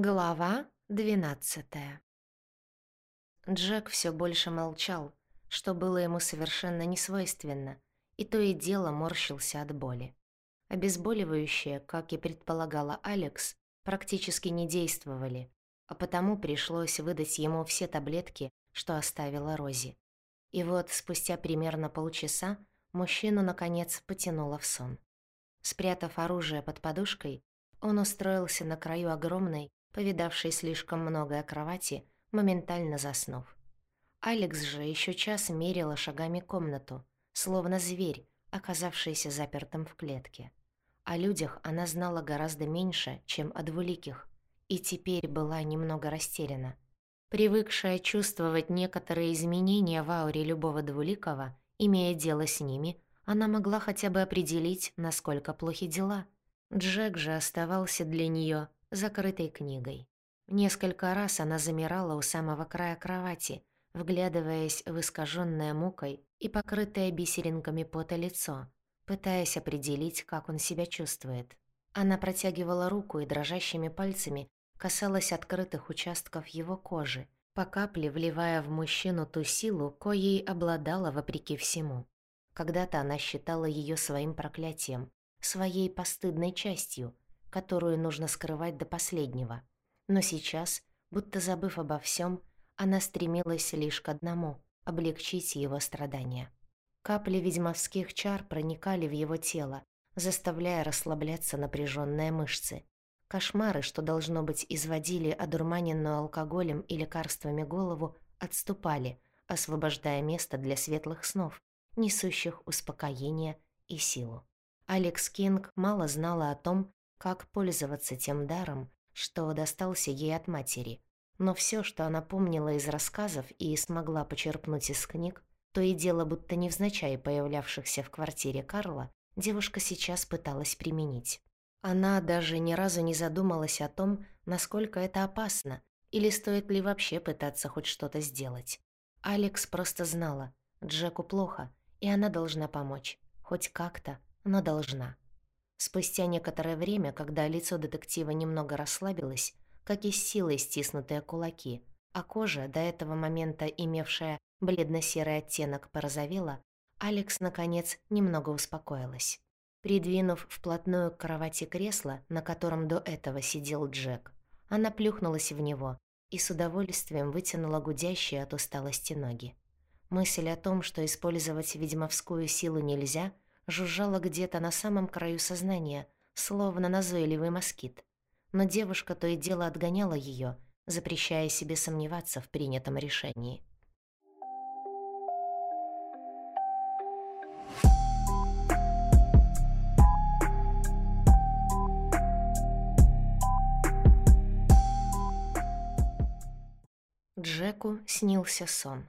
Глава двенадцатая Джек все больше молчал, что было ему совершенно несвойственно, и то и дело морщился от боли. Обезболивающие, как и предполагала Алекс, практически не действовали, а потому пришлось выдать ему все таблетки, что оставила Рози. И вот спустя примерно полчаса мужчину, наконец, потянуло в сон. Спрятав оружие под подушкой, он устроился на краю огромной, повидавшей слишком многое кровати, моментально заснув. Алекс же еще час мерила шагами комнату, словно зверь, оказавшийся запертым в клетке. О людях она знала гораздо меньше, чем о двуликих, и теперь была немного растеряна. Привыкшая чувствовать некоторые изменения в ауре любого двуликого, имея дело с ними, она могла хотя бы определить, насколько плохи дела. Джек же оставался для нее закрытой книгой. Несколько раз она замирала у самого края кровати, вглядываясь в искаженное мукой и покрытое бисеринками пота лицо, пытаясь определить, как он себя чувствует. Она протягивала руку и дрожащими пальцами касалась открытых участков его кожи, по капле вливая в мужчину ту силу, коей обладала вопреки всему. Когда-то она считала ее своим проклятием, своей постыдной частью — которую нужно скрывать до последнего. Но сейчас, будто забыв обо всем, она стремилась лишь к одному — облегчить его страдания. Капли ведьмовских чар проникали в его тело, заставляя расслабляться напряженные мышцы. Кошмары, что, должно быть, изводили одурманенную алкоголем и лекарствами голову, отступали, освобождая место для светлых снов, несущих успокоение и силу. Алекс Кинг мало знала о том, как пользоваться тем даром, что достался ей от матери. Но все, что она помнила из рассказов и смогла почерпнуть из книг, то и дело будто невзначай появлявшихся в квартире Карла, девушка сейчас пыталась применить. Она даже ни разу не задумалась о том, насколько это опасно, или стоит ли вообще пытаться хоть что-то сделать. Алекс просто знала, Джеку плохо, и она должна помочь. Хоть как-то, но должна. Спустя некоторое время, когда лицо детектива немного расслабилось, как и с силой стиснутые кулаки, а кожа, до этого момента имевшая бледно-серый оттенок, порозовела, Алекс, наконец, немного успокоилась. Придвинув вплотную к кровати кресло, на котором до этого сидел Джек, она плюхнулась в него и с удовольствием вытянула гудящие от усталости ноги. Мысль о том, что использовать ведьмовскую силу нельзя – жужжала где-то на самом краю сознания, словно назойливый москит. Но девушка то и дело отгоняла ее, запрещая себе сомневаться в принятом решении. Джеку снился сон.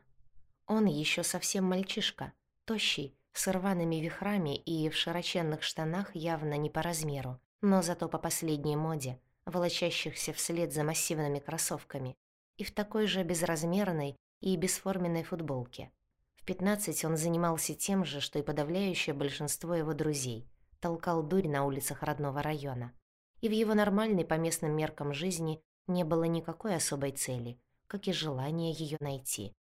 Он еще совсем мальчишка, тощий, с рваными вихрами и в широченных штанах явно не по размеру, но зато по последней моде, волочащихся вслед за массивными кроссовками, и в такой же безразмерной и бесформенной футболке. В 15 он занимался тем же, что и подавляющее большинство его друзей, толкал дурь на улицах родного района. И в его нормальной по местным меркам жизни не было никакой особой цели, как и желания ее найти.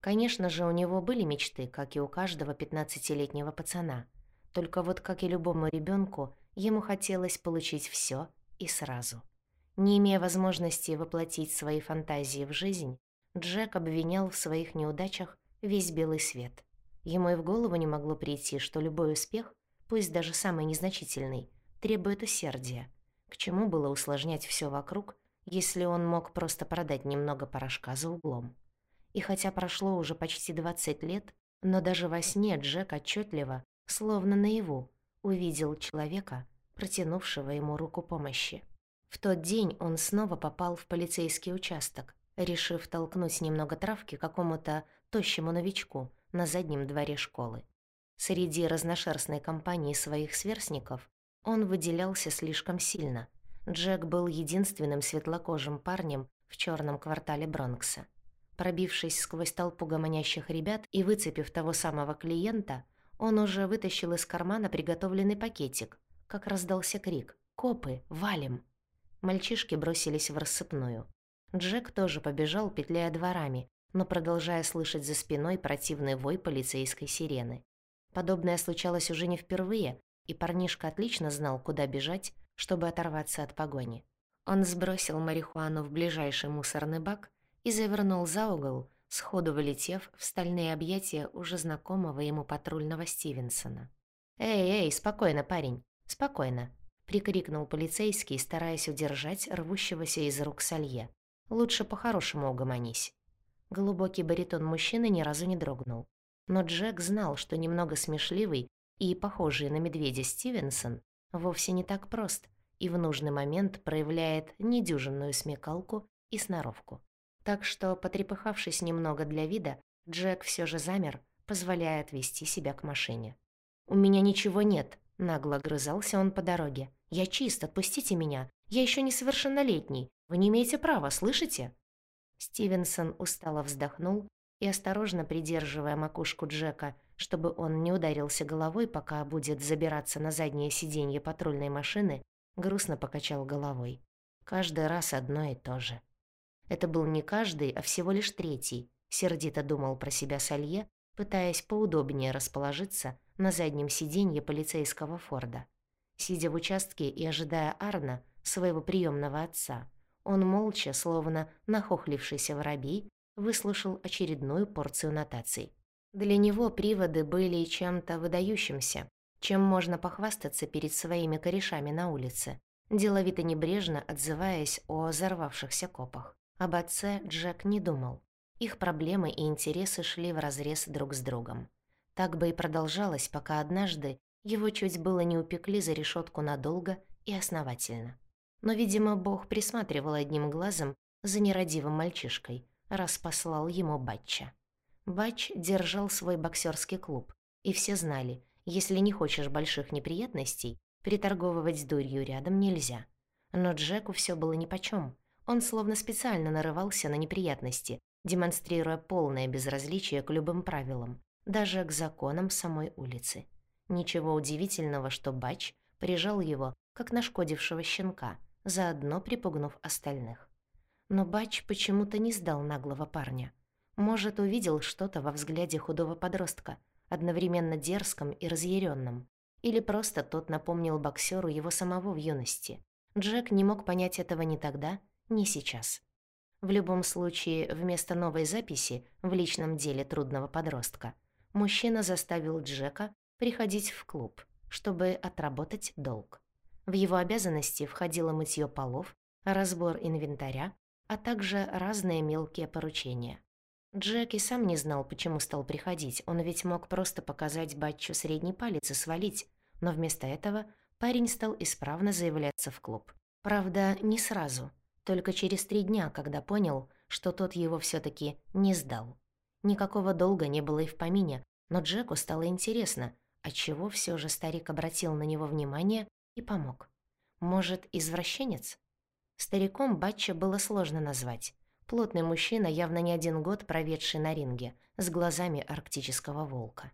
Конечно же, у него были мечты, как и у каждого пятнадцатилетнего пацана. Только вот, как и любому ребенку, ему хотелось получить все и сразу. Не имея возможности воплотить свои фантазии в жизнь, Джек обвинял в своих неудачах весь белый свет. Ему и в голову не могло прийти, что любой успех, пусть даже самый незначительный, требует усердия. К чему было усложнять все вокруг, если он мог просто продать немного порошка за углом? И хотя прошло уже почти 20 лет, но даже во сне Джек отчетливо, словно наяву, увидел человека, протянувшего ему руку помощи. В тот день он снова попал в полицейский участок, решив толкнуть немного травки какому-то тощему новичку на заднем дворе школы. Среди разношерстной компании своих сверстников он выделялся слишком сильно. Джек был единственным светлокожим парнем в черном квартале Бронкса. Пробившись сквозь толпу гомонящих ребят и выцепив того самого клиента, он уже вытащил из кармана приготовленный пакетик, как раздался крик «Копы! Валим!». Мальчишки бросились в рассыпную. Джек тоже побежал, петляя дворами, но продолжая слышать за спиной противный вой полицейской сирены. Подобное случалось уже не впервые, и парнишка отлично знал, куда бежать, чтобы оторваться от погони. Он сбросил марихуану в ближайший мусорный бак и завернул за угол, сходу вылетев в стальные объятия уже знакомого ему патрульного Стивенсона. «Эй, эй, спокойно, парень, спокойно», — прикрикнул полицейский, стараясь удержать рвущегося из рук Салье. «Лучше по-хорошему угомонись». Глубокий баритон мужчины ни разу не дрогнул. Но Джек знал, что немного смешливый и похожий на медведя Стивенсон вовсе не так прост и в нужный момент проявляет недюжинную смекалку и сноровку. Так что, потрепыхавшись немного для вида, Джек все же замер, позволяя отвести себя к машине. «У меня ничего нет», — нагло грызался он по дороге. «Я чист, отпустите меня. Я еще несовершеннолетний. Вы не имеете права, слышите?» Стивенсон устало вздохнул и, осторожно придерживая макушку Джека, чтобы он не ударился головой, пока будет забираться на заднее сиденье патрульной машины, грустно покачал головой. Каждый раз одно и то же. Это был не каждый, а всего лишь третий, сердито думал про себя Салье, пытаясь поудобнее расположиться на заднем сиденье полицейского Форда. Сидя в участке и ожидая Арна, своего приемного отца, он молча, словно нахохлившийся воробей, выслушал очередную порцию нотаций. Для него приводы были чем-то выдающимся, чем можно похвастаться перед своими корешами на улице, деловито небрежно отзываясь о взорвавшихся копах. Об отце Джек не думал. Их проблемы и интересы шли вразрез друг с другом. Так бы и продолжалось, пока однажды его чуть было не упекли за решетку надолго и основательно. Но, видимо, Бог присматривал одним глазом за нерадивым мальчишкой, раз послал ему Батча. Батч держал свой боксерский клуб, и все знали, если не хочешь больших неприятностей, приторговывать с дурью рядом нельзя. Но Джеку все было нипочём. Он словно специально нарывался на неприятности, демонстрируя полное безразличие к любым правилам, даже к законам самой улицы. Ничего удивительного, что Бач прижал его, как нашкодившего щенка, заодно припугнув остальных. Но Бач почему-то не сдал наглого парня. Может, увидел что-то во взгляде худого подростка, одновременно дерзком и разъяренном, или просто тот напомнил боксеру его самого в юности. Джек не мог понять этого ни тогда, ни сейчас. В любом случае, вместо новой записи в личном деле трудного подростка, мужчина заставил Джека приходить в клуб, чтобы отработать долг. В его обязанности входило мытье полов, разбор инвентаря, а также разные мелкие поручения. Джек и сам не знал, почему стал приходить, он ведь мог просто показать Батчу средний палец и свалить, но вместо этого парень стал исправно заявляться в клуб. Правда, не сразу, только через три дня, когда понял, что тот его все таки не сдал. Никакого долга не было и в помине, но Джеку стало интересно, отчего все же старик обратил на него внимание и помог. Может, извращенец? Стариком Батча было сложно назвать. Плотный мужчина, явно не один год проведший на ринге, с глазами арктического волка.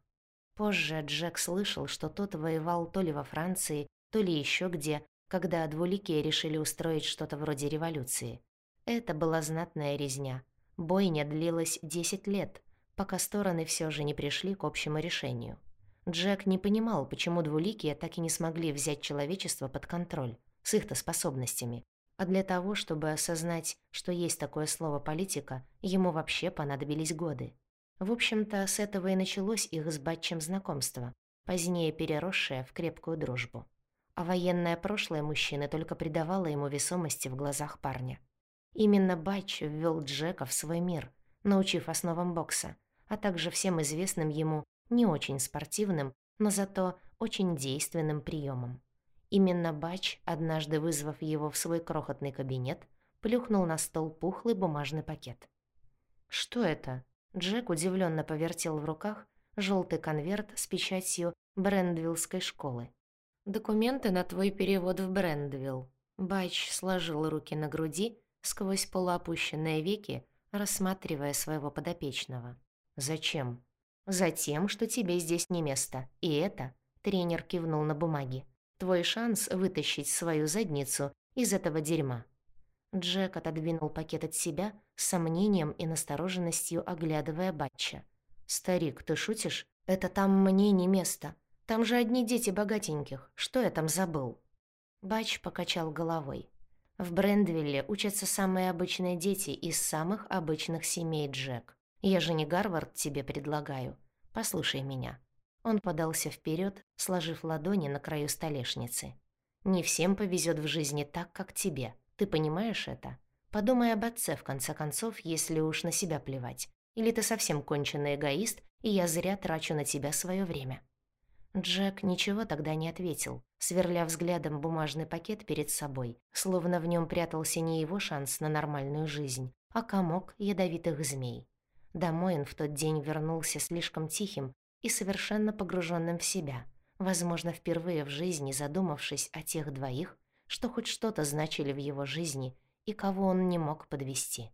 Позже Джек слышал, что тот воевал то ли во Франции, то ли еще где, когда двуликие решили устроить что-то вроде революции. Это была знатная резня. Бойня длилась 10 лет, пока стороны все же не пришли к общему решению. Джек не понимал, почему двуликие так и не смогли взять человечество под контроль, с их-то способностями. А для того, чтобы осознать, что есть такое слово «политика», ему вообще понадобились годы. В общем-то, с этого и началось их с Батчем знакомство, позднее переросшее в крепкую дружбу. А военное прошлое мужчины только придавало ему весомости в глазах парня. Именно Батч ввел Джека в свой мир, научив основам бокса, а также всем известным ему не очень спортивным, но зато очень действенным приемом. Именно Бач, однажды вызвав его в свой крохотный кабинет, плюхнул на стол пухлый бумажный пакет. «Что это?» Джек удивленно повертел в руках желтый конверт с печатью Брендвиллской школы. «Документы на твой перевод в Брендвилл». Бач сложил руки на груди, сквозь полуопущенные веки, рассматривая своего подопечного. «Зачем?» «Затем, что тебе здесь не место. И это...» — тренер кивнул на бумаге. «Твой шанс вытащить свою задницу из этого дерьма. Джек отодвинул пакет от себя, с сомнением и настороженностью оглядывая Батча. «Старик, ты шутишь? Это там мне не место. Там же одни дети богатеньких. Что я там забыл?» Батч покачал головой. «В Брендвилле учатся самые обычные дети из самых обычных семей, Джек. Я же не Гарвард тебе предлагаю. Послушай меня». Он подался вперед, сложив ладони на краю столешницы. «Не всем повезет в жизни так, как тебе. Ты понимаешь это? Подумай об отце, в конце концов, если уж на себя плевать. Или ты совсем конченый эгоист, и я зря трачу на тебя свое время». Джек ничего тогда не ответил, сверля взглядом бумажный пакет перед собой, словно в нем прятался не его шанс на нормальную жизнь, а комок ядовитых змей. Домой он в тот день вернулся слишком тихим и совершенно погруженным в себя, возможно, впервые в жизни задумавшись о тех двоих, что хоть что-то значили в его жизни и кого он не мог подвести.